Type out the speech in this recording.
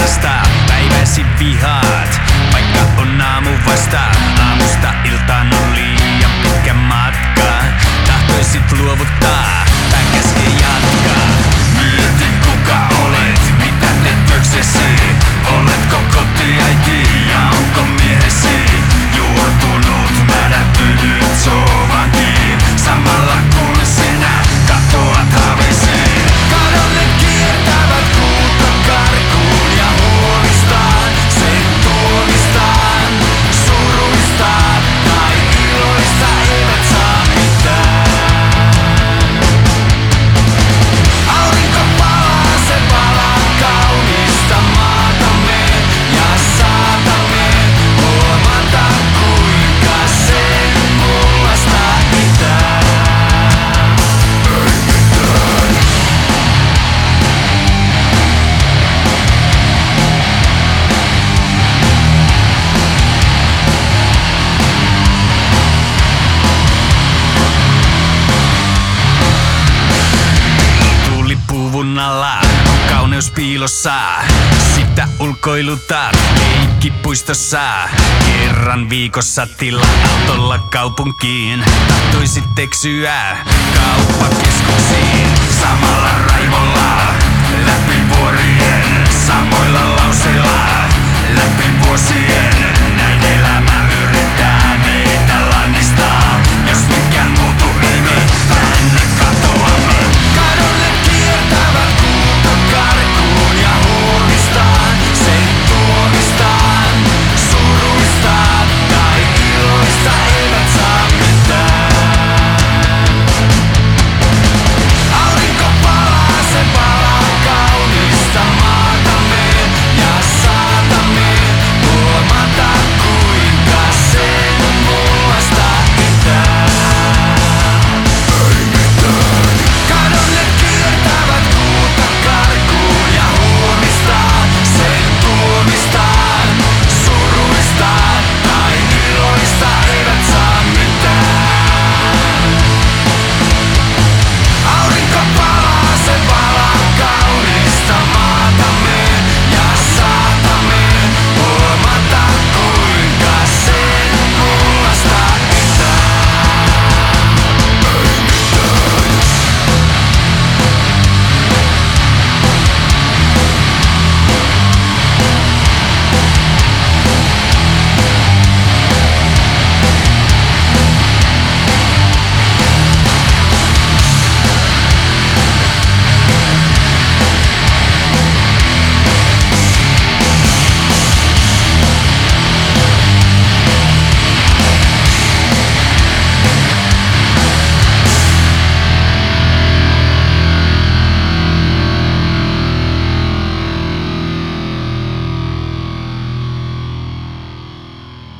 parasta Päiväsi vihaat, vaikka on aamu vasta Aamusta iltaan on liian Piilossa sitä ulkoilutaan, leikkipuistossa kerran viikossa tila autolla kaupunkiin. Tahtoisit teksyä kauppakeskuksiin samalla raivolla läpi vuoriin.